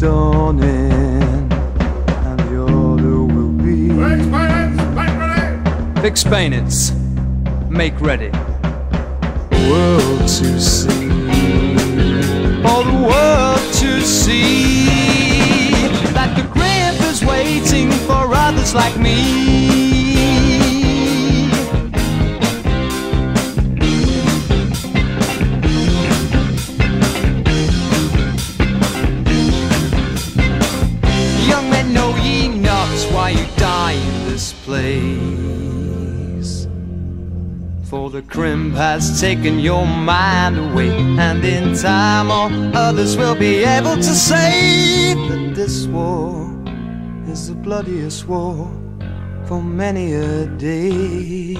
dawning, and the order will be. Fix bayonets. Make ready. World to see. For the world to see the crimp has taken your mind away, and in time all others will be able to say that this war is the bloodiest war for many a day.